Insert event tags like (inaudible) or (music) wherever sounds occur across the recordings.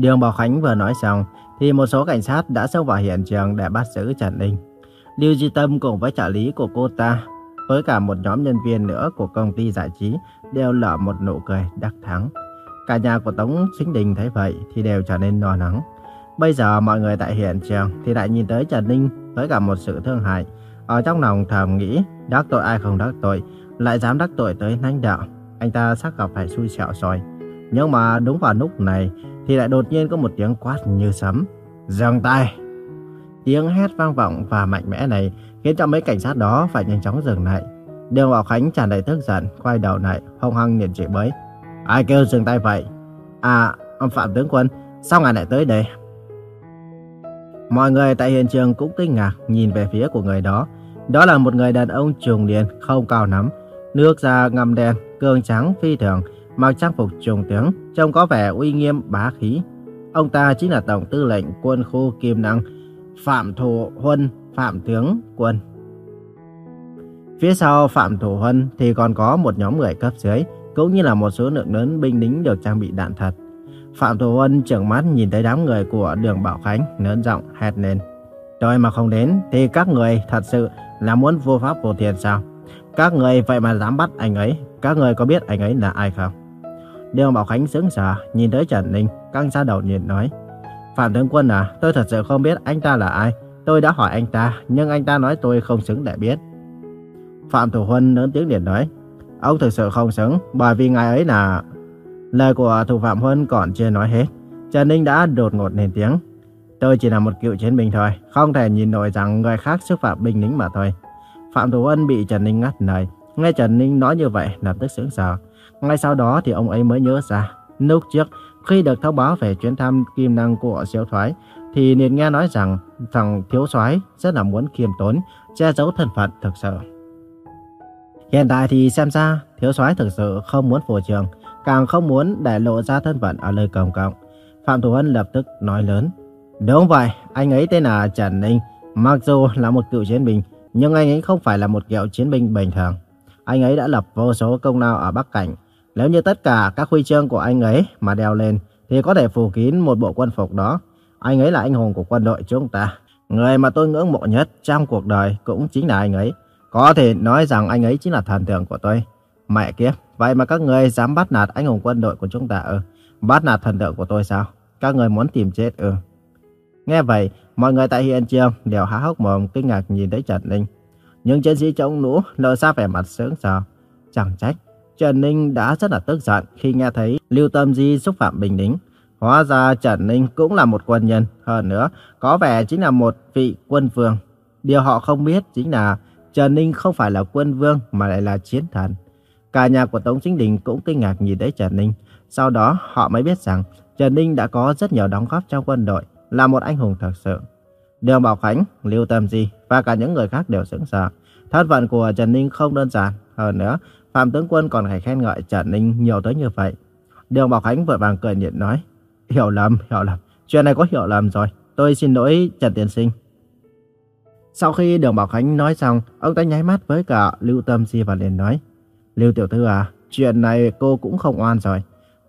Đường Bảo Khánh vừa nói xong, thì một số cảnh sát đã xông vào hiện trường để bắt giữ Trần Ninh. Lưu Duy Tâm cùng với trợ lý của cô ta, với cả một nhóm nhân viên nữa của công ty giải trí, đều lở một nụ cười đắc thắng. Cả nhà của Tống Sinh Đình thấy vậy thì đều trở nên lo lắng. Bây giờ mọi người tại hiện trường thì lại nhìn tới Trần Ninh với cả một sự thương hại. Ở trong lòng thầm nghĩ, đắc tội ai không đắc tội, lại dám đắc tội tới lãnh đạo. Anh ta sắp gặp phải xui xẻo rồi. Nhưng mà đúng vào lúc này thì lại đột nhiên có một tiếng quát như sấm. Dừng tay! Tiếng hét vang vọng và mạnh mẽ này khiến cho mấy cảnh sát đó phải nhanh chóng dừng lại. Đường Bảo Khánh tràn đầy tức giận, quay đầu lại, hung hăng nhìn chị bới. Ai kêu dừng tay vậy? À, ông Phạm Tướng Quân, sao ngài lại tới đây? Mọi người tại hiện trường cũng kinh ngạc nhìn về phía của người đó. Đó là một người đàn ông trùng điền không cao lắm, nước da ngầm đen, cường trắng phi thường, mặc trang phục trùng tướng, trông có vẻ uy nghiêm bá khí. Ông ta chính là Tổng tư lệnh quân khu Kim Năng, Phạm Thủ Huân, Phạm Tướng Quân. Phía sau Phạm Thủ Huân thì còn có một nhóm người cấp dưới, cũng như là một số lượng lớn binh lính được trang bị đạn thật. Phạm Thủ Huân trợn mắt nhìn thấy đám người của đường Bảo Khánh, lớn giọng hét lên. Tôi mà không đến thì các người thật sự là muốn vô pháp vô thiện sao? Các người vậy mà dám bắt anh ấy, các người có biết anh ấy là ai không? Đường Bảo Khánh sững sờ nhìn tới Trần Ninh, căng ra đầu nhìn nói. Phạm Tướng Quân à, tôi thật sự không biết anh ta là ai. Tôi đã hỏi anh ta, nhưng anh ta nói tôi không xứng để biết. Phạm Thủ Huân lớn tiếng điện nói. Ông thực sự không xứng, bởi vì ngài ấy là... Lời của thủ phạm Huân còn chưa nói hết. Trần Ninh đã đột ngột lên tiếng. Tôi chỉ là một cựu chiến binh thôi, không thể nhìn nổi rằng người khác xúc phạm binh lính mà thôi. Phạm Thủ Huân bị Trần Ninh ngắt lời. Nghe Trần Ninh nói như vậy, lập tức sững sờ. Ngay sau đó thì ông ấy mới nhớ ra. Lúc trước, khi được thông báo về chuyến thăm kim năng của siêu thoái, thì liền nghe nói rằng thằng thiếu soái rất là muốn kiềm tốn, che giấu thân phận thực sự. Hiện tại thì xem ra, thiếu soái thực sự không muốn phổ trường, càng không muốn để lộ ra thân phận ở nơi công cộng. Phạm Thủ Hân lập tức nói lớn. Đúng vậy, anh ấy tên là Trần Ninh. Mặc dù là một cựu chiến binh, nhưng anh ấy không phải là một kiểu chiến binh bình thường. Anh ấy đã lập vô số công lao ở Bắc Cảnh. Nếu như tất cả các huy chương của anh ấy mà đeo lên, thì có thể phủ kín một bộ quân phục đó. Anh ấy là anh hùng của quân đội chúng ta. Người mà tôi ngưỡng mộ nhất trong cuộc đời cũng chính là anh ấy. Có thể nói rằng anh ấy chính là thần tượng của tôi. Mẹ kiếp, vậy mà các người dám bắt nạt anh hùng quân đội của chúng ta ư? Bắt nạt thần tượng của tôi sao? Các người muốn tìm chết ư? Nghe vậy, mọi người tại hiện trường đều há hốc mồm kinh ngạc nhìn thấy Trần Ninh. Những chiến sĩ chống lũ lộ ra vẻ mặt sướng sờ. Chẳng trách, Trần Ninh đã rất là tức giận khi nghe thấy Lưu Tâm Di xúc phạm Bình Đính. Hóa ra Trần Ninh cũng là một quân nhân, hơn nữa, có vẻ chính là một vị quân vương. Điều họ không biết chính là Trần Ninh không phải là quân vương mà lại là chiến thần. Cả nhà của Tống Chính Đình cũng kinh ngạc nhìn thấy Trần Ninh. Sau đó họ mới biết rằng Trần Ninh đã có rất nhiều đóng góp trong quân đội, là một anh hùng thật sự. Đường Bảo Khánh, Lưu Tâm Di và cả những người khác đều sững sờ. Thân phận của Trần Ninh không đơn giản. Hơn nữa, Phạm Tướng Quân còn phải khen ngợi Trần Ninh nhiều tới như vậy. Đường Bảo Khánh vội vàng cười nhịn nói. Hiểu lầm, hiểu lầm. Chuyện này có hiểu lầm rồi. Tôi xin lỗi Trần Tiến Sinh. Sau khi Đường Bảo Khánh nói xong, ông ta nháy mắt với cả Lưu Tâm Di và liền nói. Lưu Tiểu Thư à, chuyện này cô cũng không oan rồi.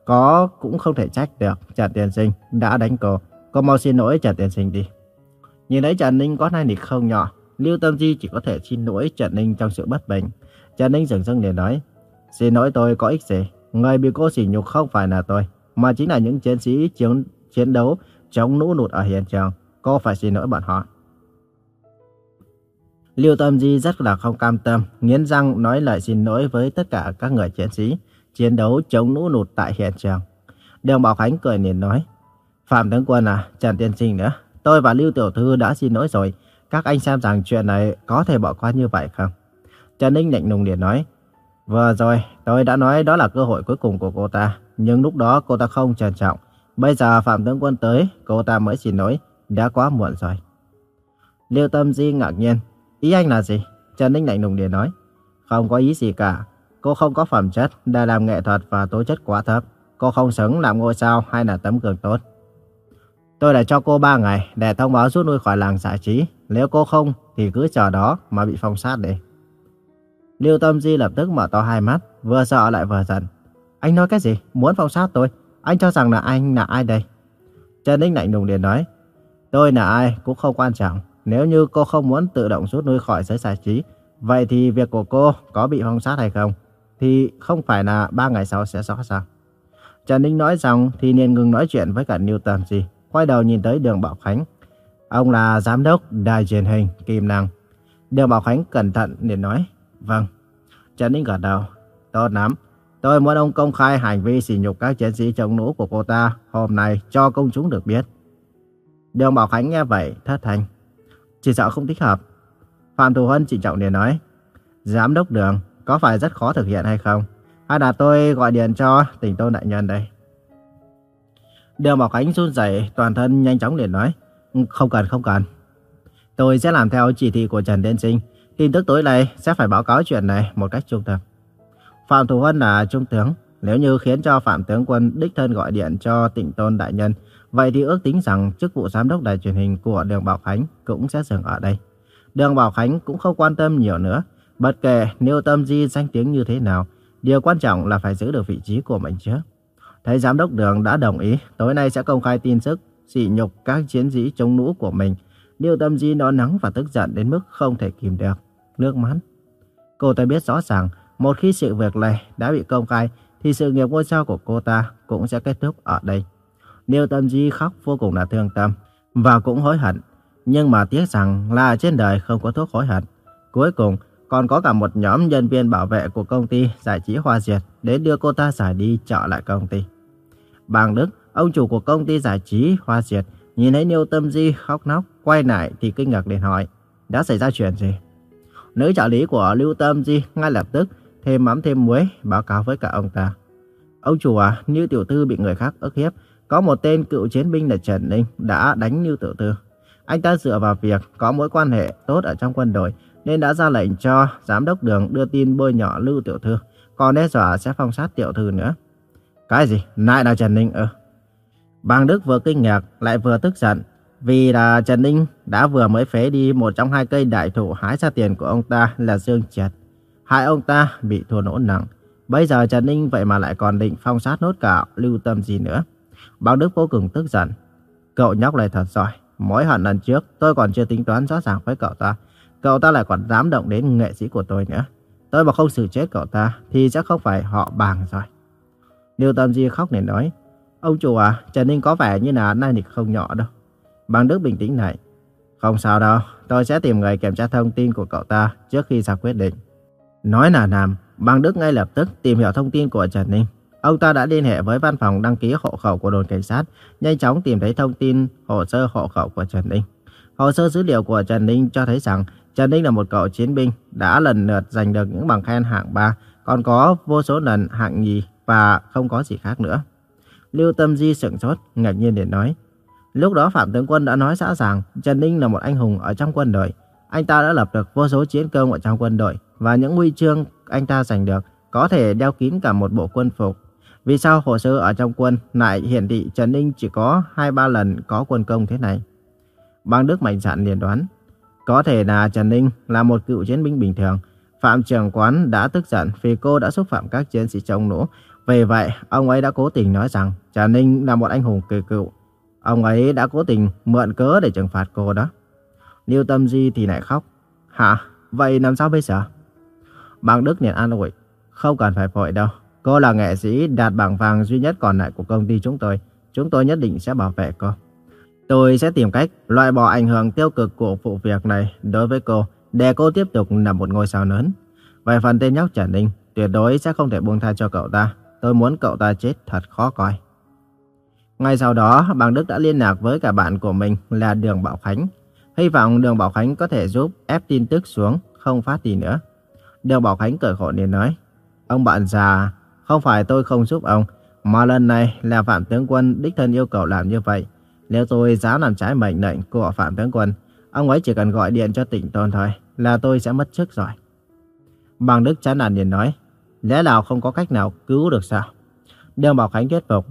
Có cũng không thể trách được Trần Tiến Sinh đã đánh cô. Cô mau xin lỗi Trần Tiến Sinh đi. Nhìn thấy Trần Ninh có nai nịch không nhỏ, Lưu Tâm Di chỉ có thể xin lỗi Trần Ninh trong sự bất bình. Trần Ninh dừng dưng liền nói, xin lỗi tôi có ích gì, người bị cô sỉ nhục không phải là tôi, mà chính là những chiến sĩ chiến, chiến đấu chống nũ nụt ở hiện trường. Cô phải xin lỗi bọn họ. Lưu Tâm Di rất là không cam tâm, nghiến răng nói lời xin lỗi với tất cả các người chiến sĩ chiến đấu chống nũ nụt tại hiện trường. Đường Bảo Khánh cười nhìn nói, Phạm Tướng Quân à, Trần Tiên Sinh nữa, tôi và Lưu Tiểu Thư đã xin lỗi rồi, các anh xem rằng chuyện này có thể bỏ qua như vậy không? Trần Ninh lạnh lùng liền nói, Vừa rồi, tôi đã nói đó là cơ hội cuối cùng của cô ta, nhưng lúc đó cô ta không trân trọng. Bây giờ Phạm Tướng Quân tới, cô ta mới xin lỗi, đã quá muộn rồi. Liêu Tâm Di ngạc nhiên, ý anh là gì? Trần Ninh lạnh lùng liền nói, không có ý gì cả. Cô không có phẩm chất để làm nghệ thuật và tố chất quá thấp. Cô không xứng làm ngôi sao hay là tấm gương tốt. Tôi đã cho cô 3 ngày để thông báo rút lui khỏi làng giải trí. Nếu cô không thì cứ chờ đó mà bị phong sát đi. Lưu Tâm Di lập tức mở to hai mắt, vừa sợ lại vừa giận. Anh nói cái gì? Muốn phong sát tôi? Anh cho rằng là anh là ai đây? Trần Ninh lạnh lùng liền nói, tôi là ai cũng không quan trọng. Nếu như cô không muốn tự động rút lui khỏi giới giải trí, vậy thì việc của cô có bị phong sát hay không? Thì không phải là ba ngày sau sẽ rõ sao? Trần Ninh nói xong thì liền ngừng nói chuyện với cả Lưu Tâm Di, quay đầu nhìn tới đường Bảo Khánh. Ông là giám đốc đài truyền hình Kim Năng. Đường Bảo Khánh cẩn thận liền nói, vâng. Trần Ninh gật đầu, tốt lắm. Tôi muốn ông công khai hành vi sỉ nhục các chiến sĩ chống nũ của cô ta hôm nay cho công chúng được biết. Đường Bảo Khánh nghe vậy, thất thanh. Chỉ sợ không thích hợp. Phạm Thù Hân trịnh trọng liền nói, Giám đốc đường, có phải rất khó thực hiện hay không? Hay là tôi gọi điện cho tỉnh tôn đại nhân đây? Đường Bảo Khánh run rẩy toàn thân nhanh chóng liền nói, không cần, không cần. Tôi sẽ làm theo chỉ thị của Trần Tiên Sinh. Tin tức tối nay sẽ phải báo cáo chuyện này một cách trung thực. Phạm Thủ Huân là trung tướng. Nếu như khiến cho Phạm tướng quân đích thân gọi điện cho tỉnh tôn đại nhân, vậy thì ước tính rằng chức vụ giám đốc đài truyền hình của Đường Bảo Khánh cũng sẽ dừng ở đây. Đường Bảo Khánh cũng không quan tâm nhiều nữa. Bất kể Niêu Tâm Di danh tiếng như thế nào, điều quan trọng là phải giữ được vị trí của mình trước. Thấy giám đốc đường đã đồng ý, tối nay sẽ công khai tin tức, sỉ nhục các chiến sĩ chống nũ của mình. Niêu Tâm Di nó nắng và tức giận đến mức không thể kìm được. Nước mắt. Cô ta biết rõ ràng, một khi sự việc này đã bị công khai, thì sự nghiệp ngôi sao của cô ta cũng sẽ kết thúc ở đây. Niêu Tâm Di khóc vô cùng là thương tâm và cũng hối hận. Nhưng mà tiếc rằng là trên đời không có thuốc hối hận. Cuối cùng, còn có cả một nhóm nhân viên bảo vệ của công ty giải trí Hoa Diệt đến đưa cô ta giải đi trở lại công ty. Bàng Đức, ông chủ của công ty giải trí Hoa Diệt, nhìn thấy Niêu Tâm Di khóc nóc, quay lại thì kinh ngạc liền hỏi, đã xảy ra chuyện gì? Nữ trợ lý của Lưu Tâm Di ngay lập tức thêm mắm thêm muối báo cáo với cả ông ta. Ông chủ à, Như Tiểu Thư bị người khác ức hiếp, có một tên cựu chiến binh là Trần Ninh đã đánh Như Tiểu Thư. Anh ta dựa vào việc có mối quan hệ tốt ở trong quân đội nên đã ra lệnh cho giám đốc đường đưa tin bôi nhỏ Lưu Tiểu Thư, còn đe dọa sẽ phong sát Tiểu Thư nữa. Cái gì? Lại là Trần Ninh ư? Bang Đức vừa kinh ngạc lại vừa tức giận vì là Trần Ninh đã vừa mới phế đi một trong hai cây đại thụ hái ra tiền của ông ta là Dương Triệt. Hai ông ta bị thua lỗ nặng. Bây giờ Trần Ninh vậy mà lại còn định phong sát nốt cả lưu tâm gì nữa. Bang Đức vô cùng tức giận. Cậu nhóc này thật giỏi. Mỗi hận lần trước tôi còn chưa tính toán rõ ràng với cậu ta. Cậu ta lại còn dám động đến nghệ sĩ của tôi nữa. Tôi mà không xử chết cậu ta thì chắc không phải họ bàng rồi. Lưu Tâm Di khóc để nói. Ông chủ à, Trần Ninh có vẻ như là nay nịch không nhỏ đâu. Bằng Đức bình tĩnh này, Không sao đâu, tôi sẽ tìm người kiểm tra thông tin của cậu ta trước khi ra quyết định. Nói là làm, Bằng Đức ngay lập tức tìm hiểu thông tin của Trần Ninh. Ông ta đã liên hệ với văn phòng đăng ký hộ khẩu của đồn cảnh sát, nhanh chóng tìm thấy thông tin hồ sơ hộ khẩu của Trần Ninh. Hồ sơ dữ liệu của Trần Ninh cho thấy rằng Trần Ninh là một cậu chiến binh đã lần lượt giành được những bằng khen hạng 3, còn có vô số lần hạng nhì và không có gì khác nữa. Lưu Tâm Di sửng sốt, ngạc nhiên để nói. Lúc đó Phạm Tướng Quân đã nói rõ ràng Trần Ninh là một anh hùng ở trong quân đội. Anh ta đã lập được vô số chiến công ở trong quân đội và những huy chương anh ta giành được có thể đeo kín cả một bộ quân phục. Vì sao hồ sơ ở trong quân lại hiển thị Trần Ninh chỉ có 2-3 lần có quân công thế này? Bang Đức Mạnh Dạn liền đoán. Có thể là Trần Ninh là một cựu chiến binh bình thường. Phạm trưởng quán đã tức giận vì cô đã xúc phạm các chiến sĩ chống nổ. Vì vậy, ông ấy đã cố tình nói rằng Trần Ninh là một anh hùng kỳ cựu. Ông ấy đã cố tình mượn cớ để trừng phạt cô đó. Lưu Tâm Di thì lại khóc. Hả? Vậy làm sao bây giờ? Bang Đức liền an ủi. Không cần phải vội đâu. Cô là nghệ sĩ đạt bảng vàng duy nhất còn lại của công ty chúng tôi. Chúng tôi nhất định sẽ bảo vệ cô. Tôi sẽ tìm cách loại bỏ ảnh hưởng tiêu cực của vụ việc này đối với cô để cô tiếp tục là một ngôi sao lớn. Về phần tên nhóc Trần Ninh, tuyệt đối sẽ không thể buông tha cho cậu ta. Tôi muốn cậu ta chết thật khó coi. Ngay sau đó, Bằng Đức đã liên lạc với cả bạn của mình là Đường Bảo Khánh. Hy vọng Đường Bảo Khánh có thể giúp ép tin tức xuống, không phát gì nữa. Đường Bảo Khánh cởi khổ nên nói, Ông bạn già, không phải tôi không giúp ông, mà lần này là Phạm Tướng Quân đích thân yêu cầu làm như vậy. Nếu tôi dám làm trái mệnh lệnh của Phạm Tướng Quân, ông ấy chỉ cần gọi điện cho tỉnh tôn thôi, là tôi sẽ mất chức rồi. Bằng Đức chán nản liền nói, lẽ nào không có cách nào cứu được sao? Đường Bảo Khánh thuyết phục,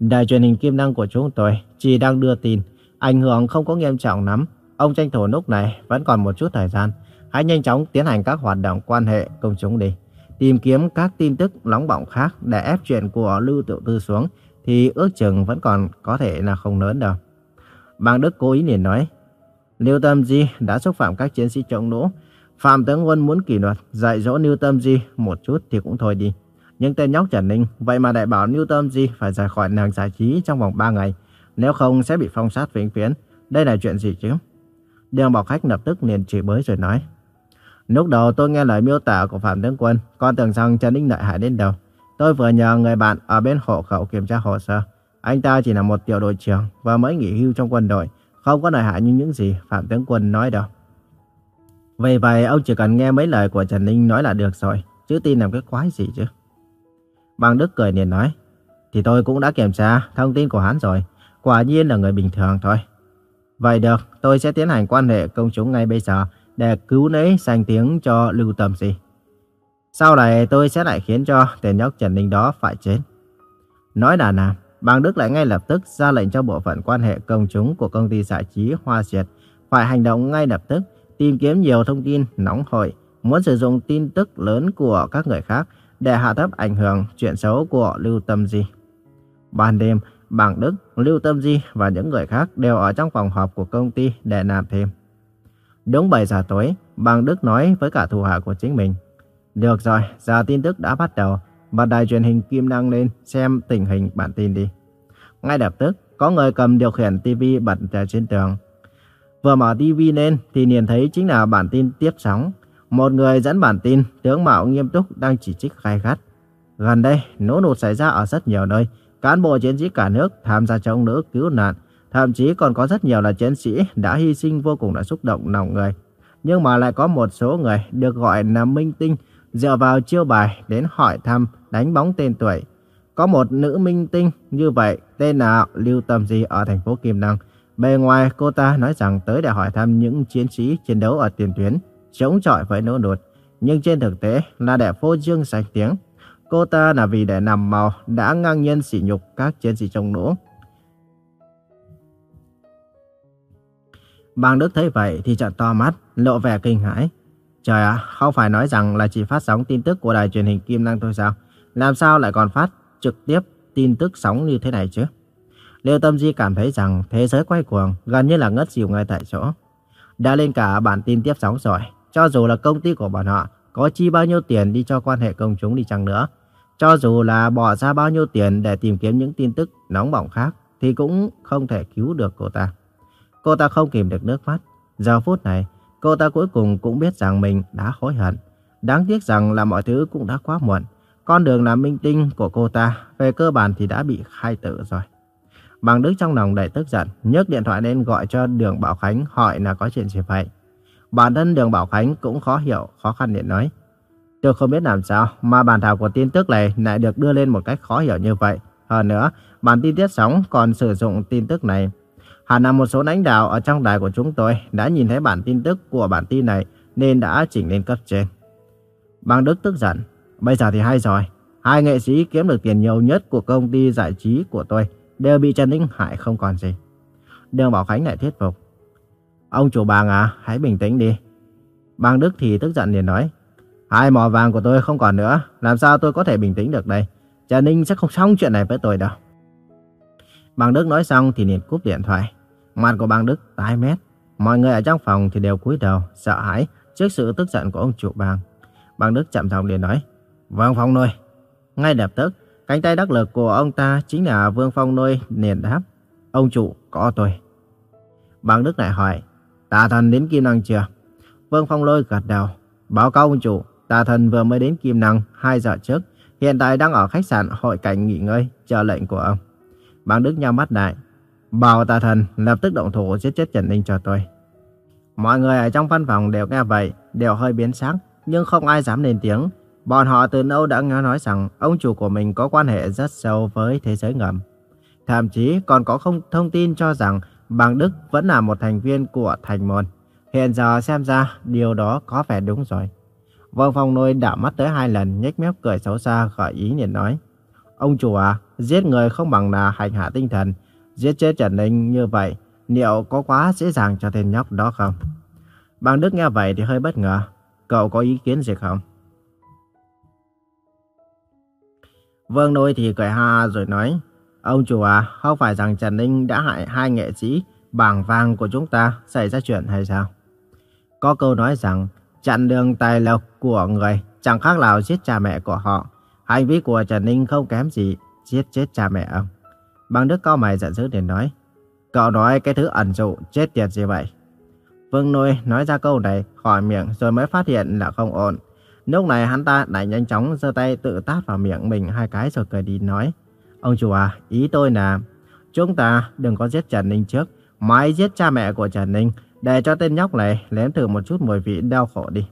đài truyền hình kim năng của chúng tôi chỉ đang đưa tin, ảnh hưởng không có nghiêm trọng lắm. Ông tranh thủ lúc này vẫn còn một chút thời gian, hãy nhanh chóng tiến hành các hoạt động quan hệ công chúng đi. Tìm kiếm các tin tức nóng bỏng khác để ép chuyện của Lưu Tiểu Tư xuống thì ước chừng vẫn còn có thể là không lớn đâu. Bang Đức cố ý liền nói, Lưu Tâm Di đã xúc phạm các chiến sĩ chống lũ. Phạm Tướng Quân muốn kỷ luật, dạy dỗ Lưu Tâm Di một chút thì cũng thôi đi. Nhưng tên nhóc Trần Ninh, vậy mà đại bảo newton gì phải rời khỏi nàng giải trí trong vòng 3 ngày. Nếu không sẽ bị phong sát vĩnh viễn. Đây là chuyện gì chứ? Đường Bảo Khách lập tức liền chỉ bới rồi nói. Lúc đầu tôi nghe lời miêu tả của Phạm Tướng Quân, con tưởng rằng Trần Ninh lợi hại đến đâu. Tôi vừa nhờ người bạn ở bên hộ khẩu kiểm tra hồ sơ. Anh ta chỉ là một tiểu đội trưởng và mới nghỉ hưu trong quân đội, không có lợi hại như những gì Phạm Tướng Quân nói đâu. Vì vậy ông chỉ cần nghe mấy lời của Trần Ninh nói là được rồi, chứ tin làm cái quái gì chứ. Bằng Đức cười liền nói, thì tôi cũng đã kiểm tra thông tin của hắn rồi, quả nhiên là người bình thường thôi. Vậy được, tôi sẽ tiến hành quan hệ công chúng ngay bây giờ để cứu nấy danh tiếng cho Lưu Tâm Di. Sau này tôi sẽ lại khiến cho tên nhóc Trần Ninh đó phải chết. Nói là làm, Bang Đức lại ngay lập tức ra lệnh cho bộ phận quan hệ công chúng của công ty giải trí Hoa Diệt phải hành động ngay lập tức, tìm kiếm nhiều thông tin nóng hổi, muốn sử dụng tin tức lớn của các người khác để hạ thấp ảnh hưởng chuyện xấu của Lưu Tâm Di. Ban đêm, Bảng Đức, Lưu Tâm Di và những người khác đều ở trong phòng họp của công ty để làm thêm. Đúng 7 giờ tối, Bang Đức nói với cả thủ hạ của chính mình. Được rồi, giờ tin tức đã bắt đầu. Bật đài truyền hình Kim Năng lên xem tình hình bản tin đi. Ngay lập tức, có người cầm điều khiển TV bật ra trên tường. Vừa mở TV lên thì nhìn thấy chính là bản tin tiếp sóng. Một người dẫn bản tin, tướng mạo nghiêm túc đang chỉ trích khai gắt. Gần đây, nổ nụt xảy ra ở rất nhiều nơi. Cán bộ chiến sĩ cả nước tham gia chống nữ cứu nạn. Thậm chí còn có rất nhiều là chiến sĩ đã hy sinh vô cùng là xúc động lòng người. Nhưng mà lại có một số người được gọi là minh tinh dựa vào chiêu bài đến hỏi thăm đánh bóng tên tuổi. Có một nữ minh tinh như vậy tên là Lưu Tâm Di ở thành phố Kim Năng. Bề ngoài cô ta nói rằng tới để hỏi thăm những chiến sĩ chiến đấu ở tiền tuyến, chống chọi với nỗ nụt. Nhưng trên thực tế là để phô trương sạch tiếng. Cô ta là vì để nằm màu đã ngang nhiên sỉ nhục các chiến sĩ trong nỗ. Bang Đức thấy vậy thì trợn to mắt, lộ vẻ kinh hãi. Trời ạ, không phải nói rằng là chỉ phát sóng tin tức của đài truyền hình Kim Năng thôi sao? Làm sao lại còn phát trực tiếp tin tức sóng như thế này chứ? Liêu Tâm Di cảm thấy rằng thế giới quay cuồng gần như là ngất xỉu ngay tại chỗ. Đã lên cả bản tin tiếp sóng rồi, cho dù là công ty của bọn họ có chi bao nhiêu tiền đi cho quan hệ công chúng đi chăng nữa, cho dù là bỏ ra bao nhiêu tiền để tìm kiếm những tin tức nóng bỏng khác, thì cũng không thể cứu được cô ta. Cô ta không kìm được nước mắt. Giờ phút này, cô ta cuối cùng cũng biết rằng mình đã hối hận. Đáng tiếc rằng là mọi thứ cũng đã quá muộn. Con đường làm minh tinh của cô ta về cơ bản thì đã bị khai tử rồi. Bằng Đức trong lòng đầy tức giận, nhấc điện thoại lên gọi cho Đường Bảo Khánh hỏi là có chuyện gì vậy. Bản thân Đường Bảo Khánh cũng khó hiểu, khó khăn để nói. Tôi không biết làm sao mà bản thảo của tin tức này lại được đưa lên một cách khó hiểu như vậy. Hơn nữa, bản tin tiết sóng còn sử dụng tin tức này. Hẳn là một số lãnh đạo ở trong đài của chúng tôi đã nhìn thấy bản tin tức của bản tin này nên đã chỉnh lên cấp trên. Bang Đức tức giận. Bây giờ thì hay rồi. Hai nghệ sĩ kiếm được tiền nhiều nhất của công ty giải trí của tôi đều bị Trần Ninh hại không còn gì. Đường Bảo Khánh lại thuyết phục. Ông chủ bàng à, hãy bình tĩnh đi. Bang Đức thì tức giận liền nói. Hai mỏ vàng của tôi không còn nữa, làm sao tôi có thể bình tĩnh được đây? Trần Ninh sẽ không xong chuyện này với tôi đâu. Bang Đức nói xong thì liền cúp điện thoại. Mặt của bang Đức tái mét. Mọi người ở trong phòng thì đều cúi đầu, sợ hãi trước sự tức giận của ông chủ bang. Bàng Đức chậm giọng liền nói. Vương Phong nuôi. Ngay lập tức, cánh tay đắc lực của ông ta chính là Vương Phong nuôi liền đáp. Ông chủ, có tôi. Bang Đức lại hỏi. Tà thần đến Kim Năng chưa? Vương Phong lôi gật đầu. Báo cáo ông chủ, tà thần vừa mới đến Kim Năng 2 giờ trước. Hiện tại đang ở khách sạn hội cảnh nghỉ ngơi, chờ lệnh của ông. Bang Đức nhau mắt lại. Bảo tà thần lập tức động thủ giết chết Trần Ninh cho tôi. Mọi người ở trong văn phòng đều nghe vậy, đều hơi biến sắc, nhưng không ai dám lên tiếng. Bọn họ từ lâu đã nghe nói rằng ông chủ của mình có quan hệ rất sâu với thế giới ngầm. Thậm chí còn có không thông tin cho rằng Bang Đức vẫn là một thành viên của thành môn. Hiện giờ xem ra điều đó có vẻ đúng rồi. Vương Phong Nôi đảo mắt tới hai lần, nhếch mép cười xấu xa gợi ý liền nói. Ông chủ à, giết người không bằng là hành hạ tinh thần. Giết chết Trần Ninh như vậy, liệu có quá dễ dàng cho tên nhóc đó không? Bang Đức nghe vậy thì hơi bất ngờ. Cậu có ý kiến gì không? Vương Nôi thì cười ha rồi nói. Ông chủ à, không phải rằng Trần Ninh đã hại hai nghệ sĩ bảng vàng của chúng ta xảy ra chuyện hay sao? Có câu nói rằng chặn đường tài lộc của người chẳng khác nào giết cha mẹ của họ. Hành vi của Trần Ninh không kém gì giết chết cha mẹ ông. Bằng Đức cao mày giận dữ để nói. Cậu nói cái thứ ẩn dụ chết tiệt gì vậy? Vương Nuôi nói ra câu này khỏi miệng rồi mới phát hiện là không ổn. Lúc này hắn ta lại nhanh chóng giơ tay tự tát vào miệng mình hai cái rồi cười đi nói. Ông chủ à, ý tôi là chúng ta đừng có giết Trần Ninh trước, mãi giết cha mẹ của Trần Ninh để cho tên nhóc này nếm thử một chút mùi vị đau khổ đi.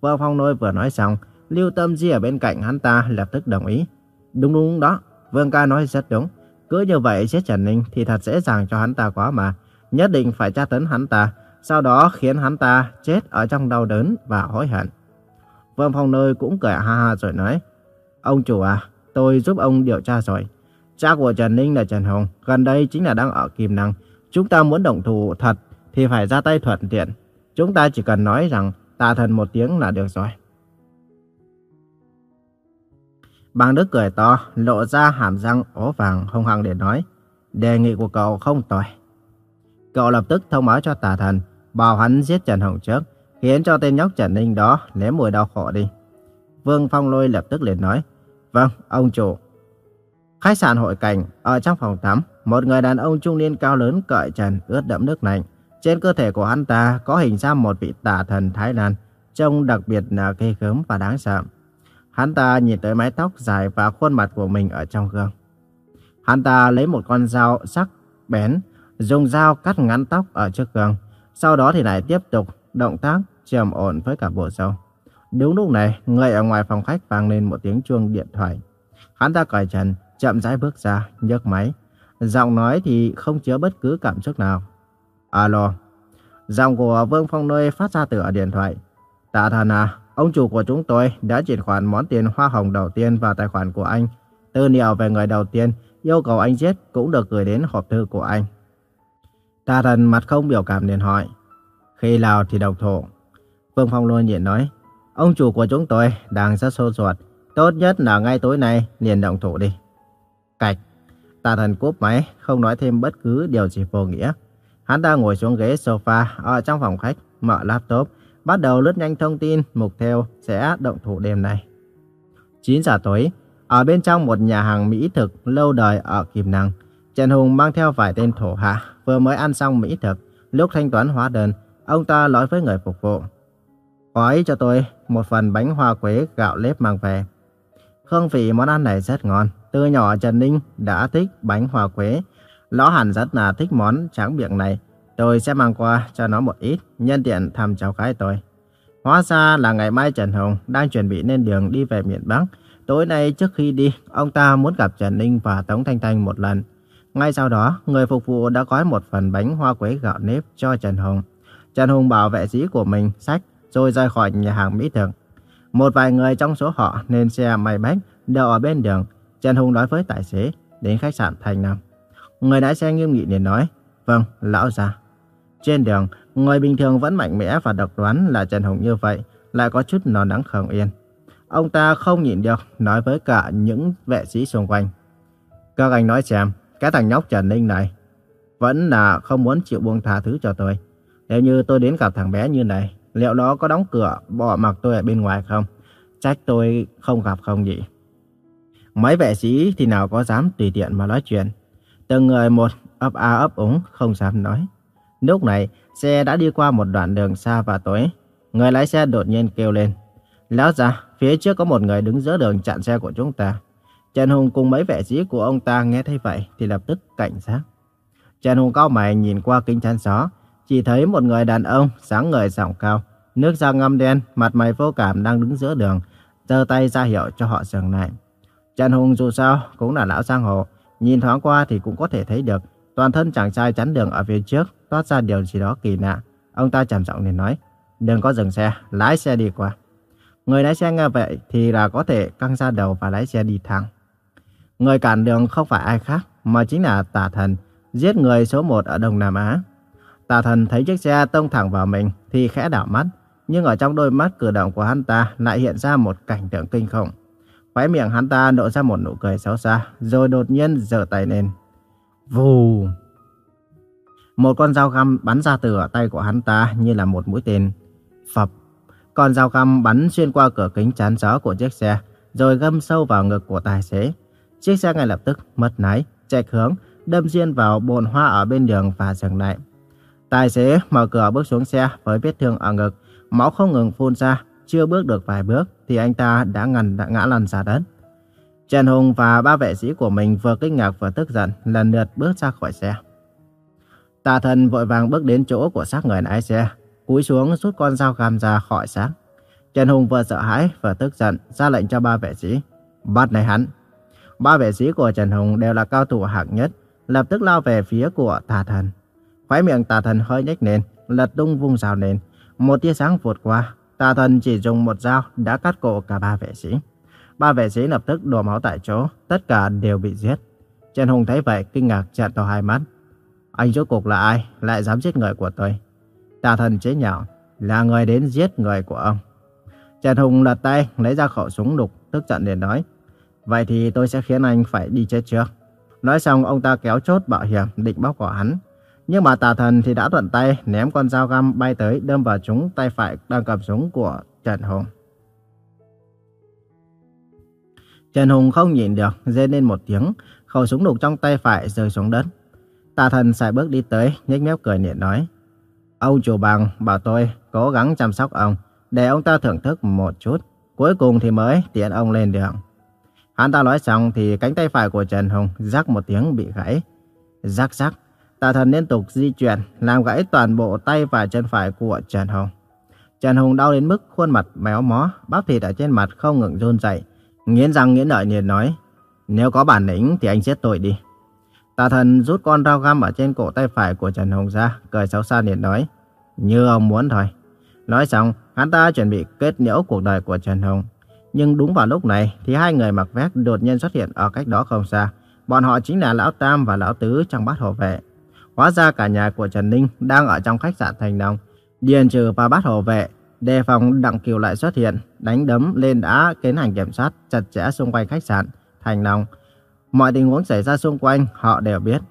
Vương Phong Nôi vừa nói xong, Lưu Tâm Di ở bên cạnh hắn ta lập tức đồng ý. Đúng đúng đó, Vương ca nói rất đúng. Cứ như vậy giết Trần Ninh thì thật dễ dàng cho hắn ta quá mà. Nhất định phải tra tấn hắn ta, sau đó khiến hắn ta chết ở trong đau đớn và hối hận. Vương Phong Nơi cũng cười ha ha rồi nói, Ông chủ à, tôi giúp ông điều tra rồi. Cha của Trần Ninh là Trần Hồng, gần đây chính là đang ở Kim Năng. Chúng ta muốn động thủ thật thì phải ra tay thuận tiện. Chúng ta chỉ cần nói rằng tà thần một tiếng là được rồi. Bang Đức cười to, lộ ra hàm răng ố vàng hung hăng để nói. Đề nghị của cậu không tồi. Cậu lập tức thông báo cho tà thần, bảo hắn giết Trần Hồng trước, khiến cho tên nhóc Trần Ninh đó nếm mùi đau khổ đi. Vương Phong Lôi lập tức liền nói. Vâng, ông chủ. Khách sạn hội cảnh, ở trong phòng tắm, một người đàn ông trung niên cao lớn cởi trần ướt đẫm nước lạnh. Trên cơ thể của hắn ta có hình xăm một vị tà thần Thái Lan, trông đặc biệt là ghê gớm và đáng sợ. Hắn ta nhìn tới mái tóc dài và khuôn mặt của mình ở trong gương. Hắn ta lấy một con dao sắc bén, dùng dao cắt ngắn tóc ở trước gương. Sau đó thì lại tiếp tục động tác trầm ổn với cả bộ râu. Đúng lúc này, người ở ngoài phòng khách vang lên một tiếng chuông điện thoại. Hắn ta cởi trần, chậm rãi bước ra, nhấc máy. Giọng nói thì không chứa bất cứ cảm xúc nào. Alo. Giọng của Vương Phong nơi phát ra từ ở điện thoại. Tạ thần à, ông chủ của chúng tôi đã chuyển khoản món tiền hoa hồng đầu tiên vào tài khoản của anh. Tư liệu về người đầu tiên yêu cầu anh giết cũng được gửi đến hộp thư của anh. Tạ thần mặt không biểu cảm liền hỏi. Khi nào thì độc thổ? Vương Phong lôi nhịn nói. Ông chủ của chúng tôi đang rất sốt ruột. Tốt nhất là ngay tối nay liền động thủ đi. Cạch. Tà thần cúp máy, không nói thêm bất cứ điều gì vô nghĩa. Hắn ta ngồi xuống ghế sofa ở trong phòng khách, mở laptop, bắt đầu lướt nhanh thông tin mục tiêu sẽ động thủ đêm nay. 9 giờ tối, ở bên trong một nhà hàng Mỹ thực lâu đời ở Kim Năng, Trần Hùng mang theo vài tên thổ hạ vừa mới ăn xong Mỹ thực. Lúc thanh toán hóa đơn, ông ta nói với người phục vụ. Gói cho tôi một phần bánh hoa quế gạo nếp mang về. Hương vị món ăn này rất ngon. Từ nhỏ Trần Ninh đã thích bánh hoa quế. Lão hẳn rất là thích món tráng miệng này. Tôi sẽ mang qua cho nó một ít, nhân tiện thăm cháu gái tôi. Hóa ra là ngày mai Trần Hồng đang chuẩn bị lên đường đi về miền Bắc. Tối nay trước khi đi, ông ta muốn gặp Trần Ninh và Tống Thanh Thanh một lần. Ngay sau đó, người phục vụ đã gói một phần bánh hoa quế gạo nếp cho Trần Hồng. Trần Hùng bảo vệ sĩ của mình sách rồi rời khỏi nhà hàng Mỹ thường Một vài người trong số họ nên xe may bách đậu ở bên đường. Trần Hùng nói với tài xế đến khách sạn Thành Nam. Người lái xe nghiêm nghị liền nói, vâng, lão già. Trên đường, người bình thường vẫn mạnh mẽ và độc đoán là Trần Hùng như vậy, lại có chút nó nắng không yên. Ông ta không nhịn được nói với cả những vệ sĩ xung quanh. Các anh nói xem, cái thằng nhóc Trần Ninh này vẫn là không muốn chịu buông tha thứ cho tôi. Nếu như tôi đến gặp thằng bé như này, liệu nó có đóng cửa bỏ mặc tôi ở bên ngoài không? Trách tôi không gặp không nhỉ? Mấy vệ sĩ thì nào có dám tùy tiện mà nói chuyện. Từng người một ấp a ấp úng không dám nói. Lúc này, xe đã đi qua một đoạn đường xa và tối. Người lái xe đột nhiên kêu lên. Lão già, phía trước có một người đứng giữa đường chặn xe của chúng ta. Trần Hùng cùng mấy vệ sĩ của ông ta nghe thấy vậy thì lập tức cảnh giác. Trần Hùng cao mày nhìn qua kính chắn gió, chỉ thấy một người đàn ông sáng người giọng cao, nước da ngâm đen, mặt mày vô cảm đang đứng giữa đường, giơ tay ra hiệu cho họ dừng lại. Trần Hùng dù sao cũng là lão giang hồ, nhìn thoáng qua thì cũng có thể thấy được toàn thân chàng trai chắn đường ở phía trước toát ra điều gì đó kỳ lạ. Ông ta trầm giọng liền nói, đừng có dừng xe, lái xe đi qua. Người lái xe nghe vậy thì là có thể căng ra đầu và lái xe đi thẳng. Người cản đường không phải ai khác mà chính là tà thần, giết người số 1 ở Đông Nam Á. Tà thần thấy chiếc xe tông thẳng vào mình thì khẽ đảo mắt, nhưng ở trong đôi mắt cử động của hắn ta lại hiện ra một cảnh tượng kinh khủng. Khóe miệng hắn ta nộ ra một nụ cười xấu xa, rồi đột nhiên giơ tay lên. Vù! Một con dao găm bắn ra từ ở tay của hắn ta như là một mũi tên. Phập! Con dao găm bắn xuyên qua cửa kính chắn gió của chiếc xe, rồi găm sâu vào ngực của tài xế. Chiếc xe ngay lập tức mất lái, chạy hướng, đâm xuyên vào bồn hoa ở bên đường và dừng lại. Tài xế mở cửa bước xuống xe với vết thương ở ngực, máu không ngừng phun ra, chưa bước được vài bước thì anh ta đã ngần đã ngã lăn ra đất. Trần Hùng và ba vệ sĩ của mình vừa kinh ngạc vừa tức giận, lần lượt bước ra khỏi xe. Tà thần vội vàng bước đến chỗ của xác người lái xe, cúi xuống rút con dao găm ra khỏi xác. Trần Hùng vừa sợ hãi vừa tức giận ra lệnh cho ba vệ sĩ bắt lấy hắn. Ba vệ sĩ của Trần Hùng đều là cao thủ hạng nhất, lập tức lao về phía của tà thần. Khóe miệng tà thần hơi nhếch lên, lật tung vung rào lên. Một tia sáng vụt qua, tà thần chỉ dùng một dao đã cắt cổ cả ba vệ sĩ. Ba vệ sĩ lập tức đổ máu tại chỗ, tất cả đều bị giết. Trần Hùng thấy vậy kinh ngạc trợn to hai mắt. Anh rốt cuộc là ai, lại dám giết người của tôi? Tà thần chế nhạo, là người đến giết người của ông. Trần Hùng lật tay, lấy ra khẩu súng đục, tức giận liền nói. Vậy thì tôi sẽ khiến anh phải đi chết trước. Nói xong ông ta kéo chốt bảo hiểm định bóc cổ hắn. Nhưng mà tà thần thì đã thuận tay ném con dao găm bay tới đâm vào chúng tay phải đang cầm súng của Trần Hùng. Trần Hùng không nhìn được, rên lên một tiếng, khẩu súng đục trong tay phải rơi xuống đất. Tà thần xài bước đi tới, nhếch mép cười nhẹ nói. Ông chủ bằng bảo tôi cố gắng chăm sóc ông, để ông ta thưởng thức một chút. Cuối cùng thì mới tiện ông lên đường. Hắn ta nói xong thì cánh tay phải của Trần Hùng rắc một tiếng bị gãy. Rắc rắc, tà thần liên tục di chuyển, làm gãy toàn bộ tay và chân phải của Trần Hùng. Trần Hùng đau đến mức khuôn mặt méo mó, bắp thịt ở trên mặt không ngừng run rẩy, nghiến răng nghiến lợi liền nói: "Nếu có bản lĩnh thì anh giết tôi đi." Tà thần rút con dao găm ở trên cổ tay phải của Trần Hùng ra, cười xấu xa liền nói: "Như ông muốn thôi." Nói xong, hắn ta chuẩn bị kết liễu cuộc đời của Trần Hùng. Nhưng đúng vào lúc này thì hai người mặc vest đột nhiên xuất hiện ở cách đó không xa. Bọn họ chính là Lão Tam và Lão Tứ trong bát hộ vệ. Hóa ra cả nhà của Trần Ninh đang ở trong khách sạn Thành Đông. Điền trừ và bát hộ vệ đề phòng Đặng Kiều lại xuất hiện, đánh đấm lên đã tiến hành kiểm soát chặt chẽ xung quanh khách sạn Thành Đồng. Mọi tình huống xảy ra xung quanh họ đều biết.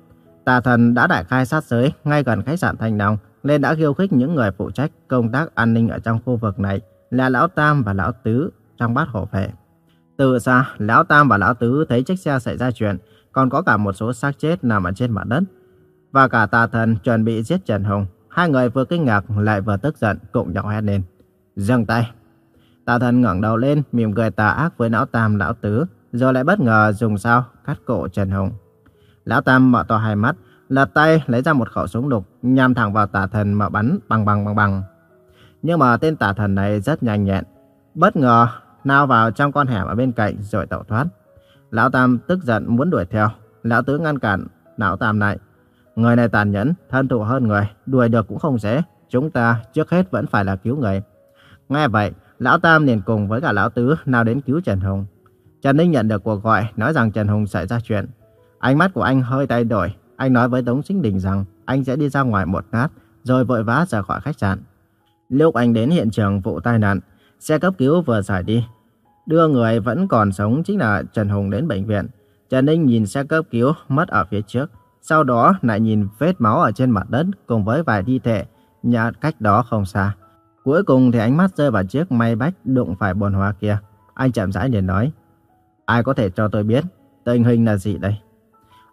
Tà thần đã đại khai sát giới ngay gần khách sạn Thành Đồng, nên đã khiêu khích những người phụ trách công tác an ninh ở trong khu vực này là Lão Tam và Lão Tứ trong bát hộ vệ. Từ xa, Lão Tam và Lão Tứ thấy chiếc xe xảy ra chuyện, còn có cả một số xác chết nằm ở trên mặt đất. Và cả tà thần chuẩn bị giết Trần Hùng. Hai người vừa kinh ngạc lại vừa tức giận cùng nhỏ hét lên. Dừng tay. Tà thần ngẩng đầu lên, mỉm cười tà ác với Lão Tam, Lão Tứ, rồi lại bất ngờ dùng dao cắt cổ Trần Hùng. Lão Tam mở to hai mắt, lật tay lấy ra một khẩu súng đục, nhắm thẳng vào tà thần mà bắn bằng bằng bằng bằng. Nhưng mà tên tà thần này rất nhanh nhẹn, bất ngờ lao vào trong con hẻm ở bên cạnh rồi tẩu thoát. Lão Tam tức giận muốn đuổi theo, Lão Tứ ngăn cản Lão Tam lại. Người này tàn nhẫn, thân thụ hơn người, đuổi được cũng không dễ. Chúng ta trước hết vẫn phải là cứu người. Nghe vậy, Lão Tam liền cùng với cả Lão Tứ nào đến cứu Trần Hùng. Trần Ninh nhận được cuộc gọi nói rằng Trần Hùng xảy ra chuyện. Ánh mắt của anh hơi thay đổi. Anh nói với Tống Sinh Đình rằng anh sẽ đi ra ngoài một lát rồi vội vã ra khỏi khách sạn. Lúc anh đến hiện trường vụ tai nạn, xe cấp cứu vừa giải đi. Đưa người vẫn còn sống chính là Trần Hùng đến bệnh viện. Trần Ninh nhìn xe cấp cứu mất ở phía trước. Sau đó lại nhìn vết máu ở trên mặt đất cùng với vài thi thể, nhà cách đó không xa. Cuối cùng thì ánh mắt rơi vào chiếc may bách đụng phải bồn hoa kia. Anh chậm rãi liền nói. Ai có thể cho tôi biết tình hình là gì đây?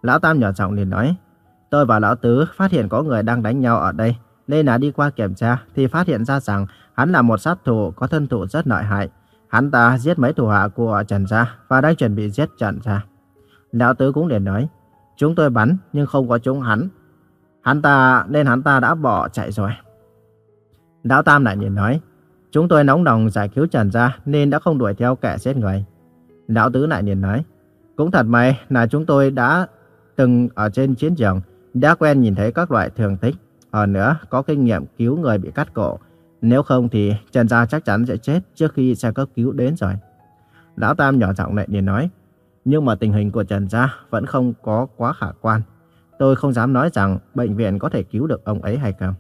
Lão Tam nhỏ giọng liền nói. Tôi và Lão Tứ phát hiện có người đang đánh nhau ở đây. Nên là đi qua kiểm tra thì phát hiện ra rằng hắn là một sát thủ có thân thủ rất lợi hại. Hắn ta giết mấy thủ hạ của Trần Gia và đang chuẩn bị giết Trần Gia. Lão Tứ cũng liền nói. Chúng tôi bắn nhưng không có trúng hắn. Hắn ta nên hắn ta đã bỏ chạy rồi. Lão Tam lại nhìn nói. Chúng tôi nóng lòng giải cứu Trần Gia nên đã không đuổi theo kẻ giết người. Lão Tứ lại liền nói. Cũng thật may là chúng tôi đã từng ở trên chiến trường, đã quen nhìn thấy các loại thường tích. Hơn nữa, có kinh nghiệm cứu người bị cắt cổ. Nếu không thì Trần Gia chắc chắn sẽ chết trước khi xe cấp cứu đến rồi. Lão Tam nhỏ giọng lại liền nói. Nhưng mà tình hình của Trần Gia vẫn không có quá khả quan. Tôi không dám nói rằng bệnh viện có thể cứu được ông ấy hay không.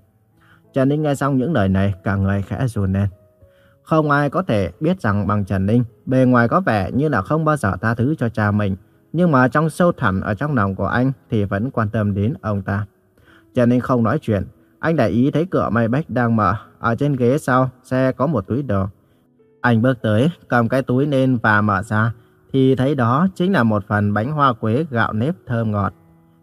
Trần Ninh nghe xong những lời này, cả người khẽ run lên. Không ai có thể biết rằng bằng Trần Ninh, bề ngoài có vẻ như là không bao giờ tha thứ cho cha mình, nhưng mà trong sâu thẳm ở trong lòng của anh thì vẫn quan tâm đến ông ta. Trần Ninh không nói chuyện, anh để ý thấy cửa may bách đang mở, ở trên ghế sau xe có một túi đồ. Anh bước tới, cầm cái túi lên và mở ra, thì thấy đó chính là một phần bánh hoa quế gạo nếp thơm ngọt.